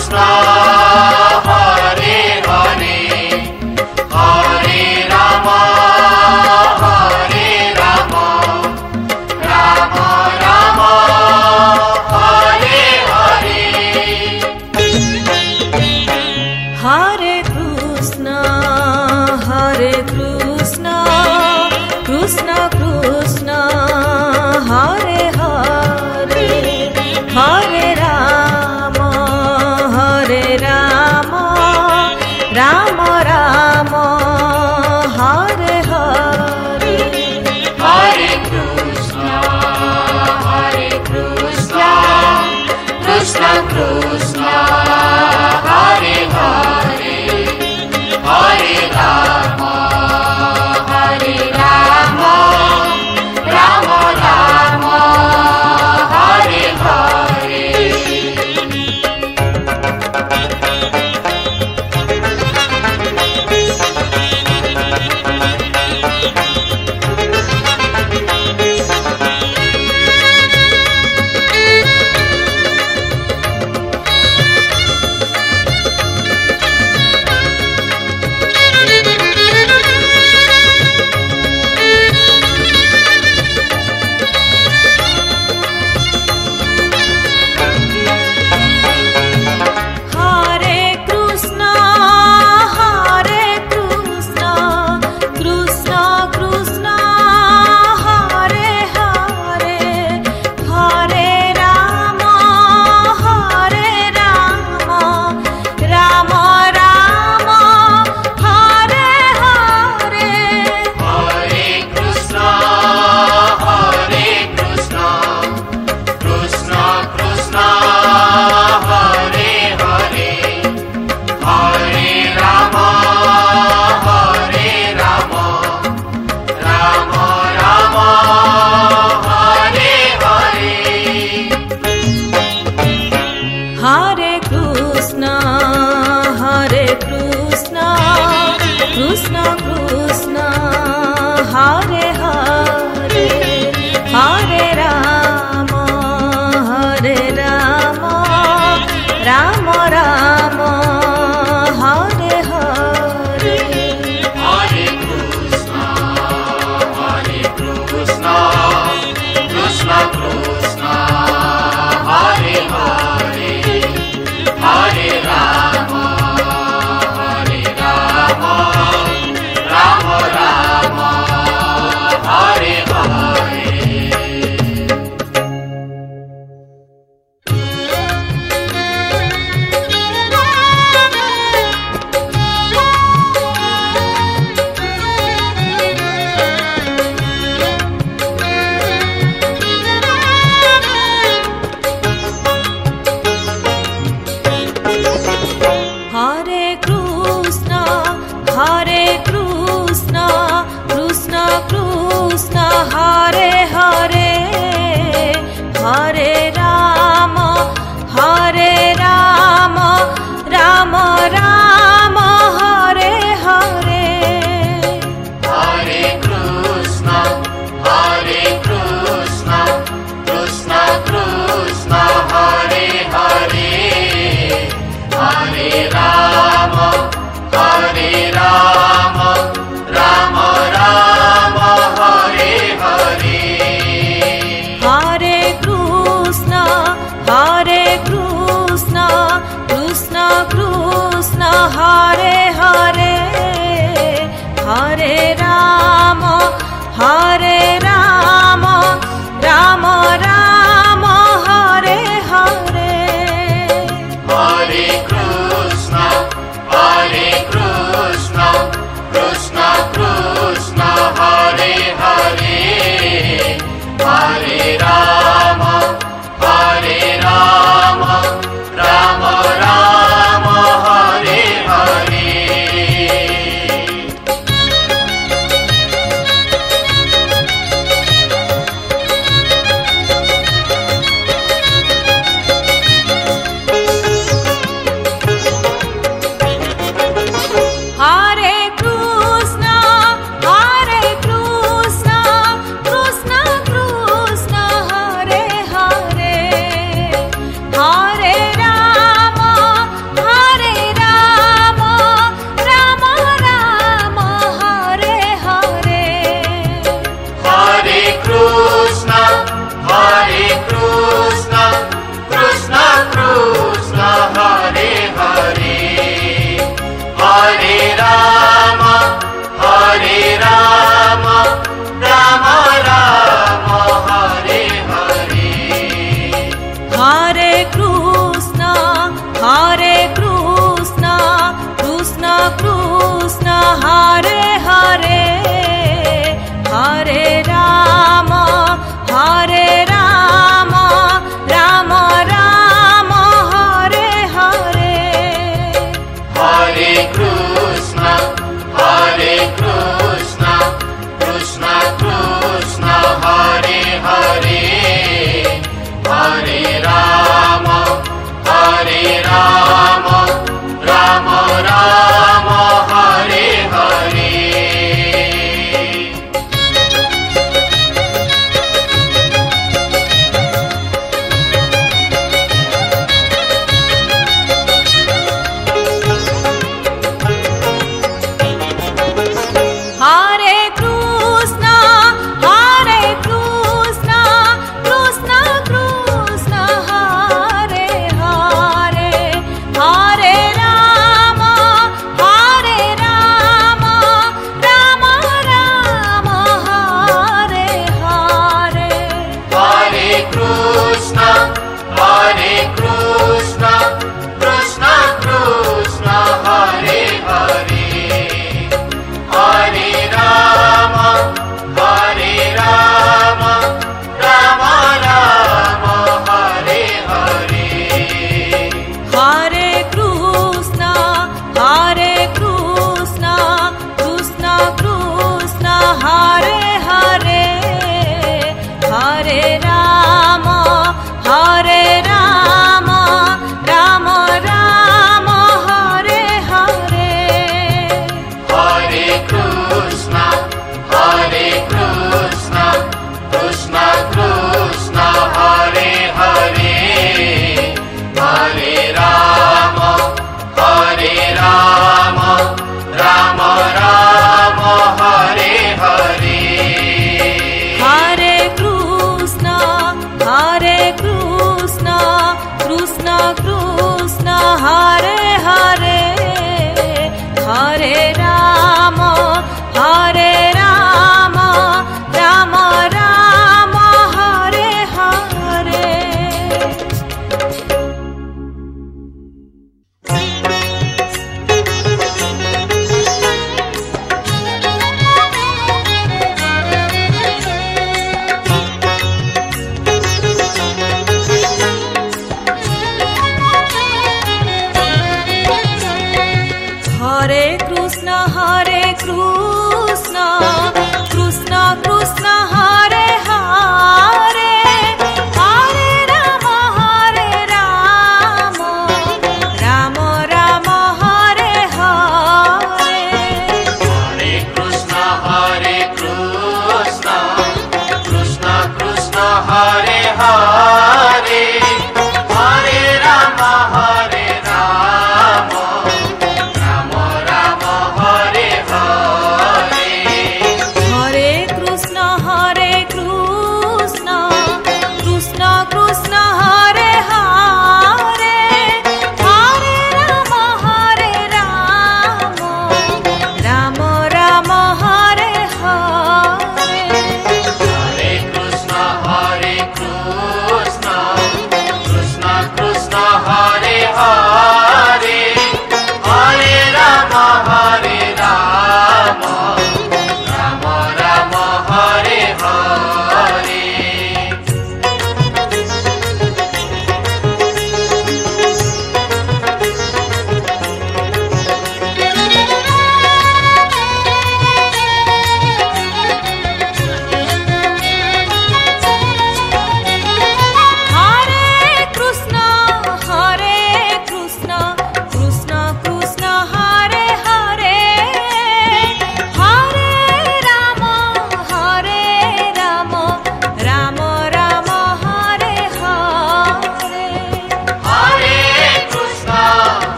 Krishna.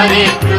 Hare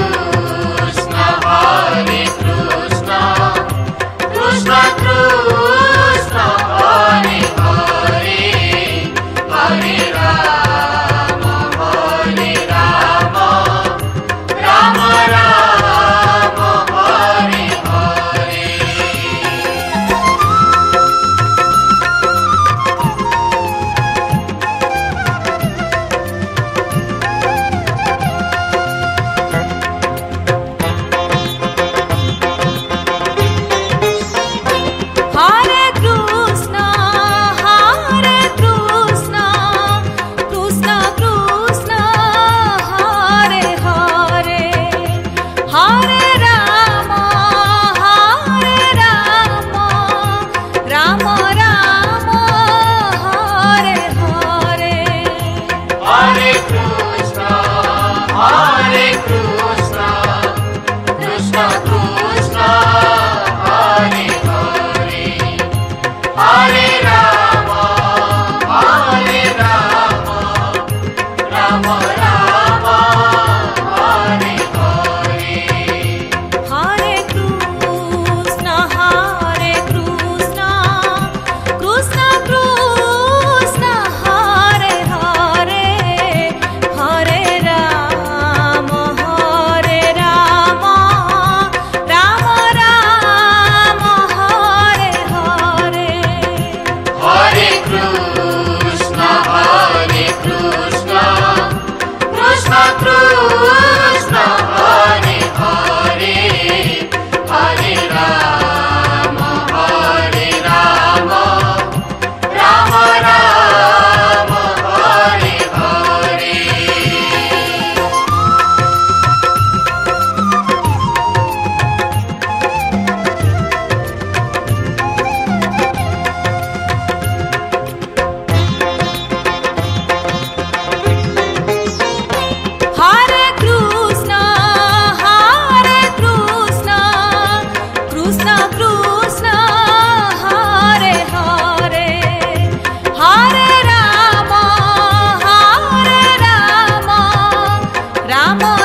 Rama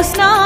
us know.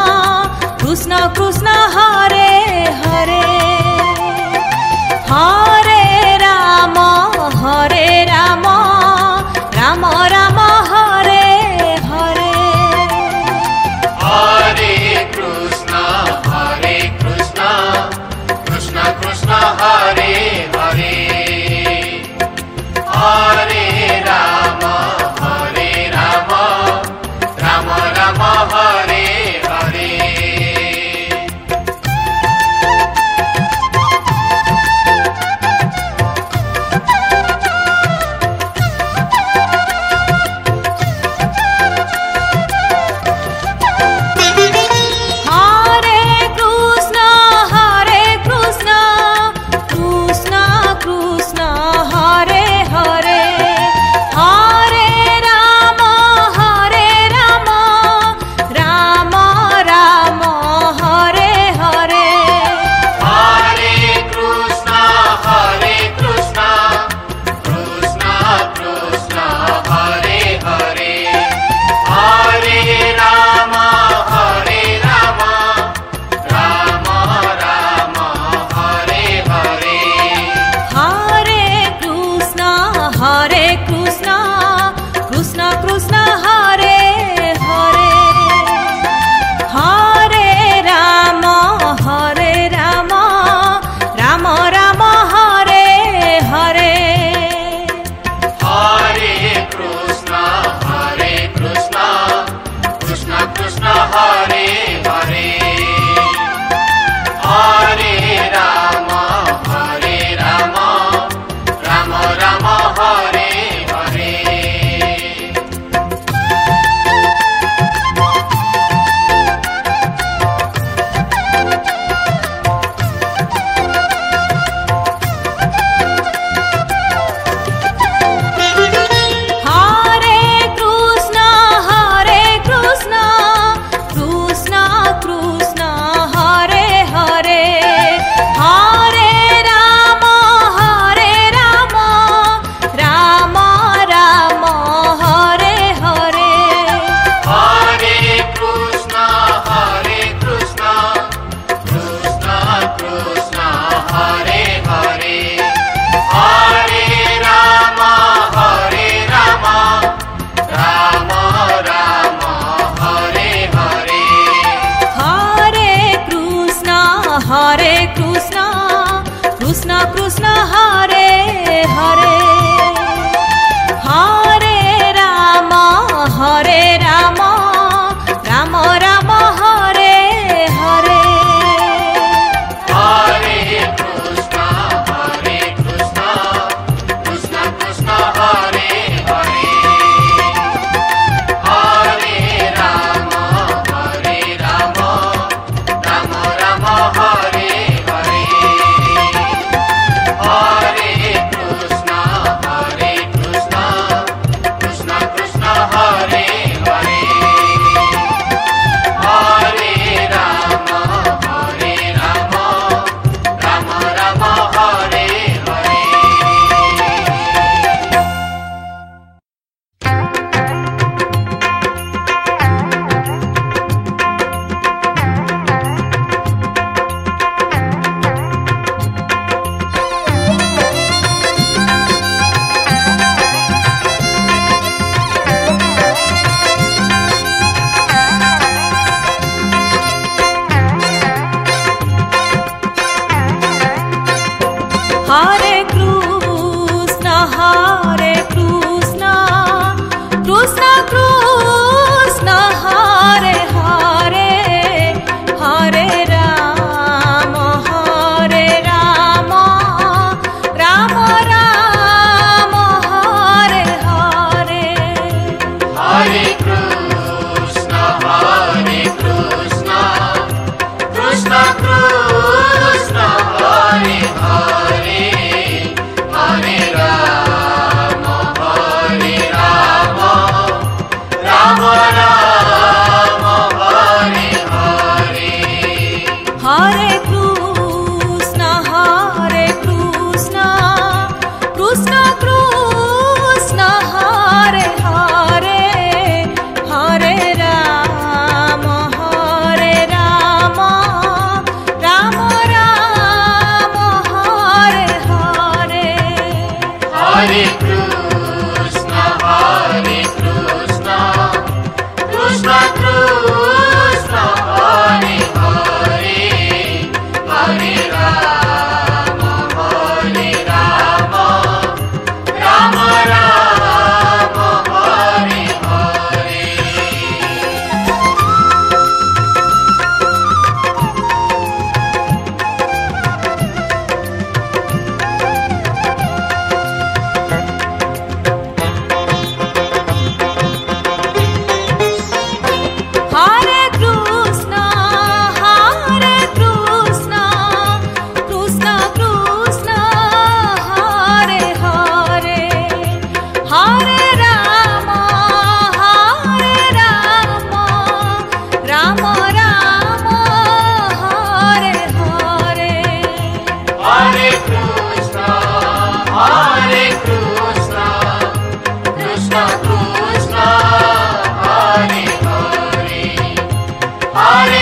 Hare